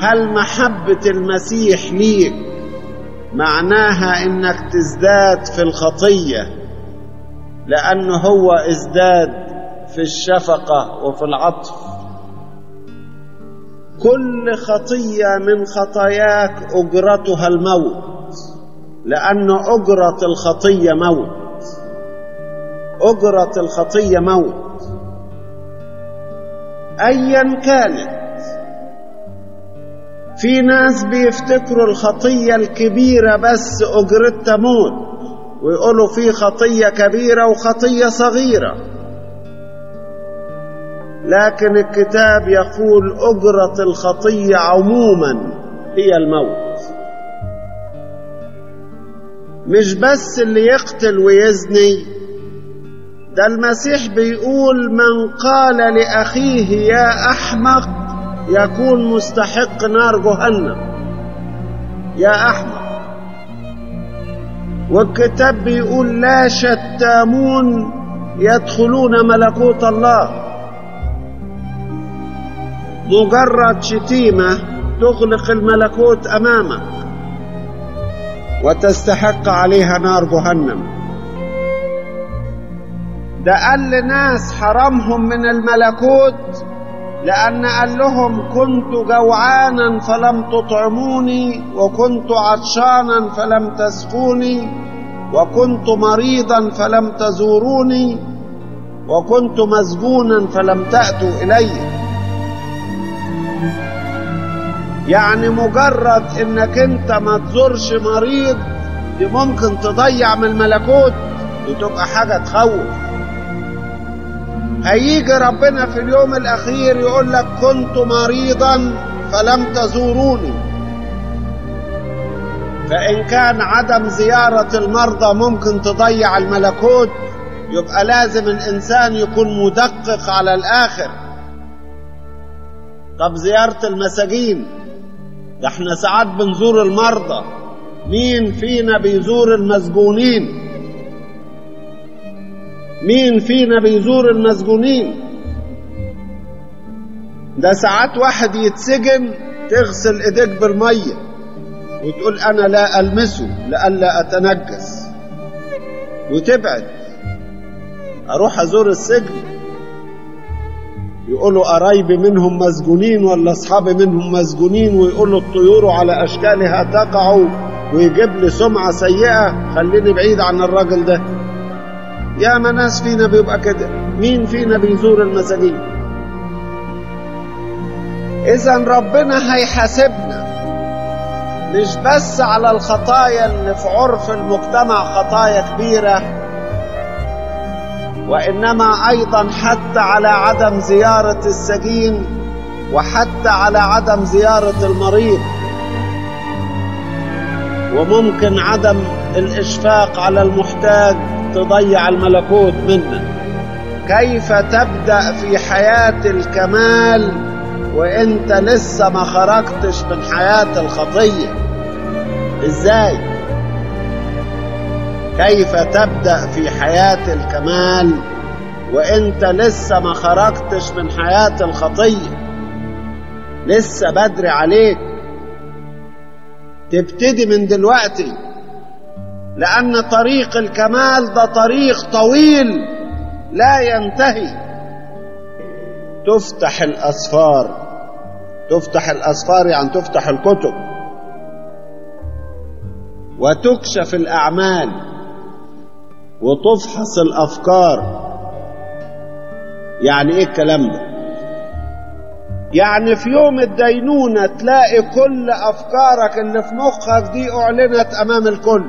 هل محبة المسيح ليك معناها إنك تزداد في الخطية؟ لأنه هو ازداد في الشفقة وفي العطف. كل خطية من خطاياك أجرتها الموت لأن أجرة الخطية موت. أجرة الخطية موت. أيا كانت في ناس بيفتكروا الخطية الكبيرة بس أجرتها موت ويقولوا في خطية كبيرة وخطية صغيرة. لكن الكتاب يقول أجرة الخطية عموما هي الموت. مش بس اللي يقتل ويزني ده المسيح بيقول من قال لأخيه يا أحمق يكون مستحق نار جهنم. يا أحمق والكتاب بيقول لا شتامون يدخلون ملكوت الله. مجرد شتيمة تغلق الملكوت أمامك. وتستحق عليها نار جهنم. ده قال لناس حرمهم من الملكوت لأن قال لهم كنت جوعانا فلم تطعموني وكنت عطشانا فلم تسقوني وكنت مريضا فلم تزوروني وكنت مسجونا فلم تأتوا إلي. يعني مجرد إنك أنت ما تزورش مريض دي ممكن تضيع من الملكوت دي تبقى حاجة تخوف. هيجي ربنا في اليوم الأخير يقول لك كنت مريضا فلم تزوروني. فإن كان عدم زيارة المرضى ممكن تضيع الملكوت يبقى لازم الإنسان يكون مدقق على الآخر. طب زيارة المساجين ده إحنا ساعات بنزور المرضى مين فينا بيزور المسجونين؟ مين فينا بيزور المسجونين؟ ده ساعات واحد يتسجن تغسل ايديك بالمية وتقول أنا لا ألمسه لئلا أتنجس وتبعد. أروح أزور السجن. يقولوا قرايبي منهم مسجونين ولا اصحابي منهم مسجونين ويقولوا الطيور على أشكالها تقع ويجيب لي سمعة سيئة خليني بعيد عن الراجل ده. يا ما ناس فينا بيبقى كده. مين فينا بيزور المساجين إذا ربنا هيحاسبنا. مش بس على الخطايا اللي في عرف المجتمع خطايا كبيرة وإنما أيضا حتى على عدم زيارة السجين وحتى على عدم زيارة المريض. وممكن عدم الإشفاق على المحتاج. تضيع الملكوت منا. كيف تبدأ في حياة الكمال وإنت لسه ما خرجتش من حياة الخطية؟ إزاي؟ كيف تبدأ في حياة الكمال وإنت لسه ما خرجتش من حياة الخطية؟ لسه بدري عليك. تبتدي من دلوقتي. لأن طريق الكمال ده طريق طويل لا ينتهي. تفتح الأسفار تفتح الأسفار يعني تفتح الكتب. وتكشف الأعمال وتفحص الأفكار. يعني إيه الكلام ده؟ يعني في يوم الدينونة تلاقي كل أفكارك اللي في مخك دي أعلنت أمام الكل.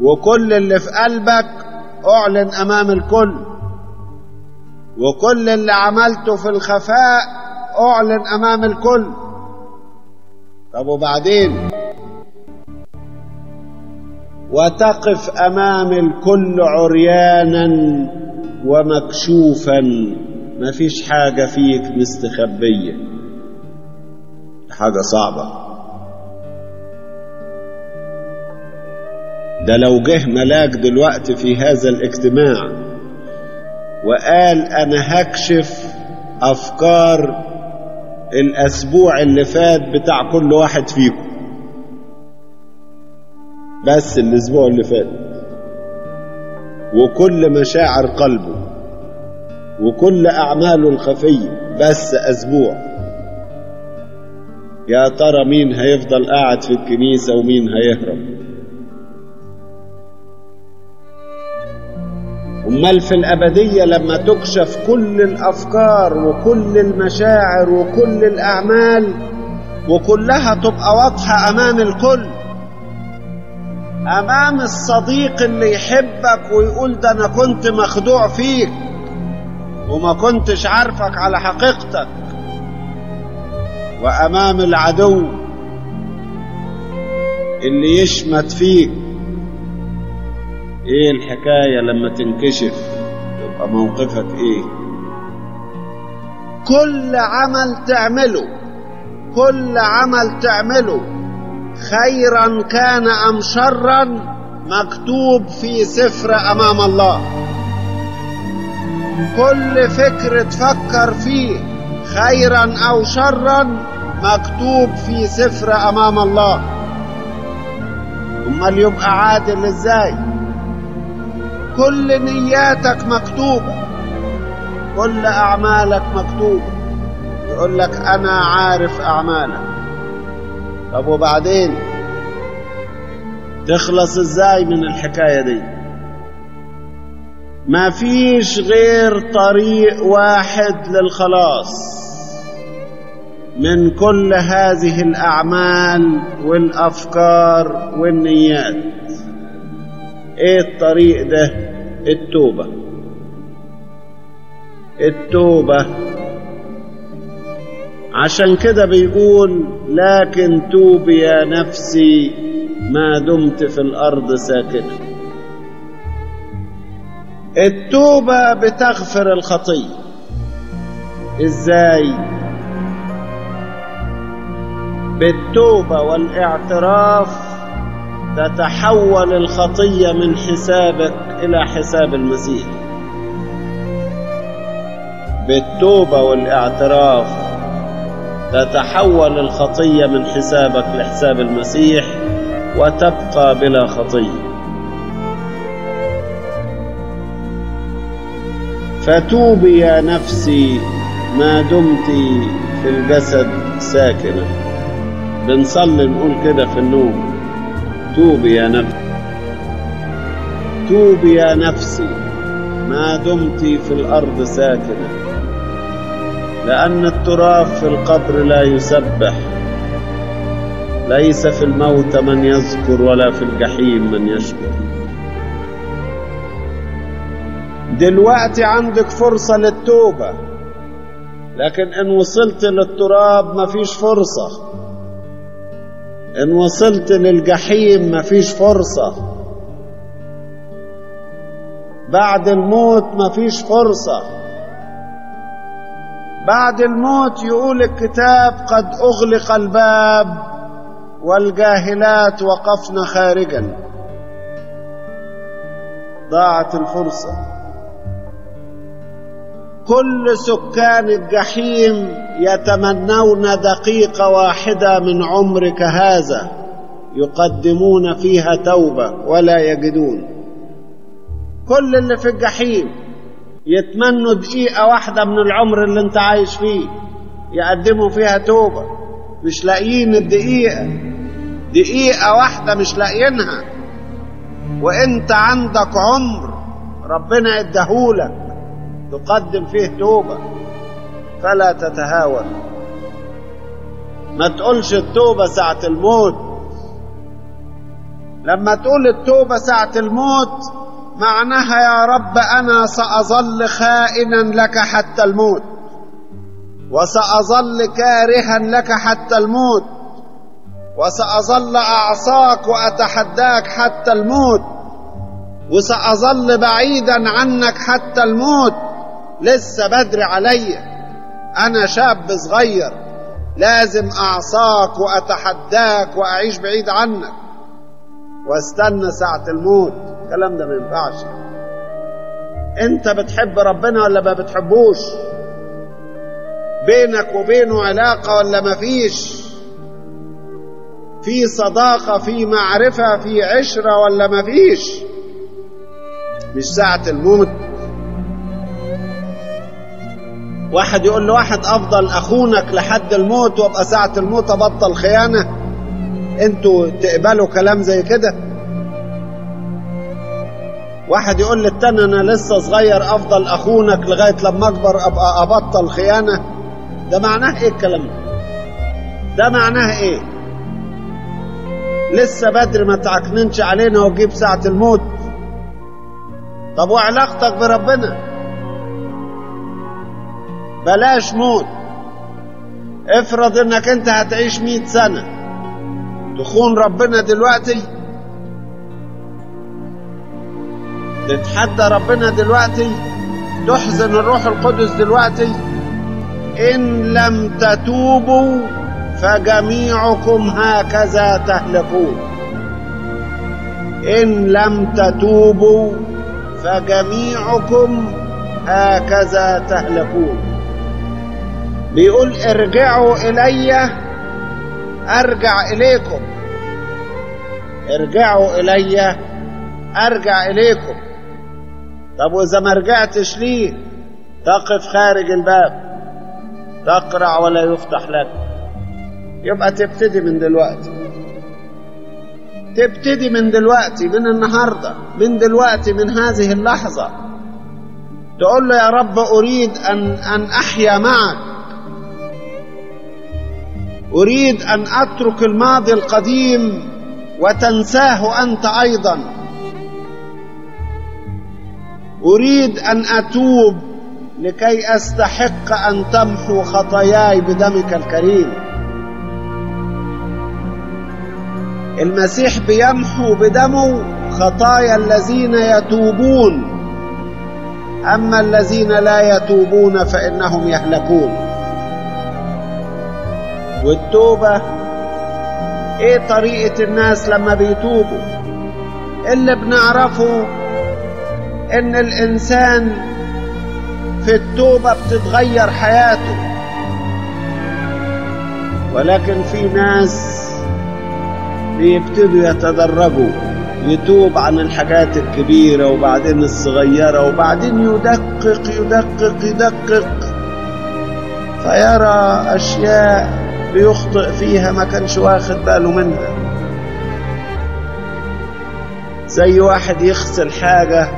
وكل اللي في قلبك أعلن أمام الكل. وكل اللي عملته في الخفاء أعلن أمام الكل. طب وبعدين؟ وتقف أمام الكل عريانا ومكشوفا. مفيش حاجة فيك مستخبية. حاجة صعبة. ده لو جه ملاك دلوقتي في هذا الاجتماع وقال أنا هكشف أفكار الأسبوع اللي فات بتاع كل واحد فيكم بس الأسبوع اللي فات وكل مشاعر قلبه وكل أعماله الخفية بس أسبوع. يا ترى مين هيفضل قاعد في الكنيسة ومين هيهرب؟ أمال في الأبدية لما تكشف كل الأفكار وكل المشاعر وكل الأعمال وكلها تبقى واضحة أمام الكل؟ أمام الصديق اللي يحبك ويقول ده أنا كنت مخدوع فيك وما كنتش عارفك على حقيقتك. وأمام العدو اللي يشمت فيك إيه الحكاية لما تنكشف؟ يبقى موقفك إيه؟ كل عمل تعمله كل عمل تعمله خيرا كان أم شرا مكتوب في سفر أمام الله. كل فكر تفكر فيه خيرا أو شرا مكتوب في سفر أمام الله. أمال يبقى عادل إزاي؟ كل نياتك مكتوبة كل أعمالك مكتوبة يقول لك أنا عارف أعمالك. طب وبعدين؟ تخلص إزاي من الحكاية دي؟ ما فيش غير طريق واحد للخلاص من كل هذه الأعمال والأفكار والنيات. إيه الطريق ده؟ التوبة. التوبة. عشان كده بيقول لكن توبي يا نفسي ما دمت في الأرض ساكنة. التوبة بتغفر الخطية إزاي؟ بالتوبة والإعتراف تتحول الخطية من حسابك إلى حساب المسيح بالتوبة والإعتراف تتحول الخطية من حسابك لحساب المسيح وتبقى بلا خطية. فتوبي يا نفسي ما دمت في الجسد ساكنة. بنصلي نقول كده في النوم. توبي يا نفسي. توبي يا نفسي ما دمت في الأرض ساكنة لأن التراب في القبر لا يسبح. ليس في الموت من يذكر ولا في الجحيم من يشكر دلوقتي عندك فرصة للتوبة. لكن إن وصلت للتراب مفيش فرصة. إن وصلت للجحيم مفيش فرصة. بعد الموت مفيش فرصة. بعد الموت يقول الكتاب قد أغلق الباب والجاهلات وقفن خارجا. ضاعت الفرصة. كل سكان الجحيم يتمنون دقيقة واحدة من عمرك هذا يقدمون فيها توبة ولا يجدون. كل اللي في الجحيم يتمنوا دقيقة واحدة من العمر اللي انت عايش فيه يقدموا فيها توبة. مش لاقيين الدقيقة. دقيقة واحدة مش لاقيينها. وانت عندك عمر ربنا اداهولك تقدم فيه توبة. فلا تتهاون. ما تقولش التوبة ساعة الموت. لما تقول التوبة ساعة الموت معناها يا رب أنا سأظل خائنا لك حتى الموت. وسأظل كارها لك حتى الموت. وسأظل أعصاك وأتحداك حتى الموت. وسأظل بعيدا عنك حتى الموت. لسه بدري عليا أنا شاب صغير لازم أعصاك وأتحداك وأعيش بعيد عنك. واستنى ساعة الموت. الكلام ده ما ينفعش. أنت بتحب ربنا ولا ما بتحبوش؟ بينك وبينه علاقة ولا مفيش في صداقة في معرفة في عشرة ولا مفيش مش ساعة الموت. واحد يقول لواحد أفضل أخونك لحد الموت وأبقى ساعة الموت أبطل خيانة؟ أنتوا تقبلوا كلام زي كده؟ واحد يقول للتاني أنا لسه صغير أفضل أخونك لغاية لما أكبر أبقى أبطل خيانة. ده معناه إيه الكلام ده؟ ده معناه إيه؟ لسه بدري ما تعكننش علينا وتجيب ساعة الموت. طب وعلاقتك بربنا؟ بلاش موت. افرض انك انت هتعيش مئة سنة. تخون ربنا دلوقتي. تتحدى ربنا دلوقتي. تحزن الروح القدس دلوقتي. إن لم تتوبوا فجميعكم هكذا تهلكون. إن لم تتوبوا فجميعكم هكذا تهلكون. بيقول ارجعوا إلي أرجع إليكم. ارجعوا إلي أرجع إليكم. طب وإذا ما رجعتش ليه؟ تقف خارج الباب. تقرع ولا يفتح لك. يبقى تبتدي من دلوقتي. تبتدي من دلوقتي من النهارده من دلوقتي من هذه اللحظة. تقول له يا رب أريد أن أن أحيا معك. أريد أن أترك الماضي القديم وتنساه أنت أيضا. أريد أن أتوب لكي أستحق أن تمحو خطاياي بدمك الكريم. المسيح بيمحو بدمه خطايا الذين يتوبون. أما الذين لا يتوبون فإنهم يهلكون. والتوبة. إيه طريقة الناس لما بيتوبوا؟ اللي بنعرفه إن الإنسان في التوبة بتتغير حياته. ولكن في ناس بيبتدوا يتدرجوا يتوب عن الحاجات الكبيرة وبعدين الصغيرة وبعدين يدقق يدقق يدقق. فيرى أشياء بيخطئ فيها ما كانش واخد باله منها. زي واحد يغسل حاجة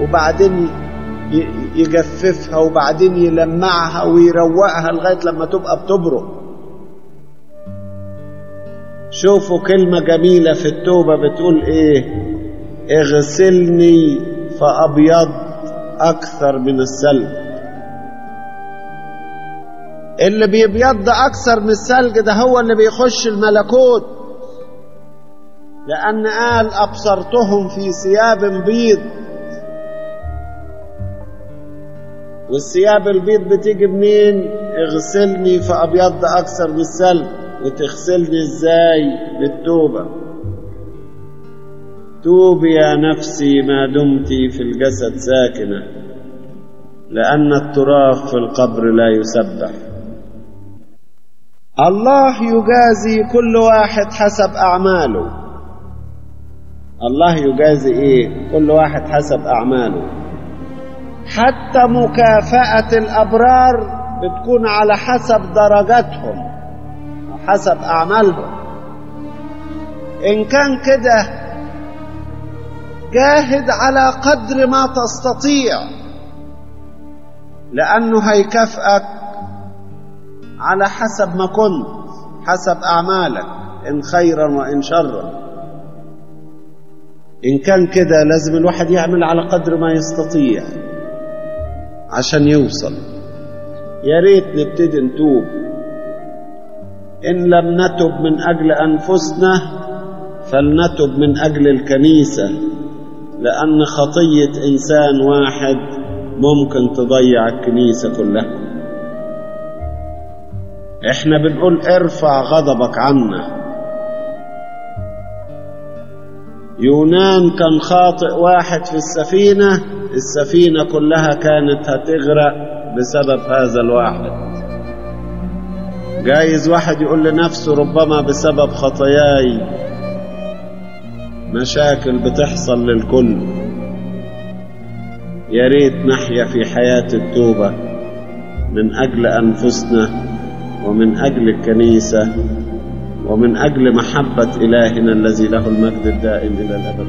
وبعدين يجففها وبعدين يلمعها ويروقها لغاية لما تبقى بتبرق. شوفوا كلمة جميلة في التوبة بتقول إيه؟ اغسلني فأبيض أكثر من الثلج. اللي بيبيض أكثر من الثلج ده هو اللي بيخش الملكوت. لأن قال أبصرتهم في ثياب بيض. والثياب البيض بتيجي منين اغسلني فأبيض أكثر من الثلج. وتغسلني إزاي؟ بالتوبة. توبي يا نفسي ما دمت في الجسد ساكنة. لأن التراب في القبر لا يسبح. الله يجازي كل واحد حسب أعماله. الله يجازي إيه؟ كل واحد حسب أعماله. حتى مكافأة الأبرار بتكون على حسب درجاتهم حسب أعمالهم. إن كان كده جاهد على قدر ما تستطيع لأنه هيكافئك على حسب ما كنت حسب أعمالك إن خيرا وإن شرا. إن كان كده لازم الواحد يعمل على قدر ما يستطيع عشان يوصل. يا ريت نبتدي نتوب. إن لم نتب من أجل أنفسنا فلنتب من أجل الكنيسة لأن خطية إنسان واحد ممكن تضيع الكنيسة كلها. إحنا بنقول ارفع غضبك عنا. يونان كان خاطئ واحد في السفينة السفينة كلها كانت هتغرق بسبب هذا الواحد جايز واحد يقول لنفسه ربما بسبب خطاياي مشاكل بتحصل للكل. يا ريت نحيا في حياة التوبة من أجل أنفسنا. ومن أجل الكنيسة ومن أجل محبة إلهنا الذي له المجد الدائم إلى الأبد.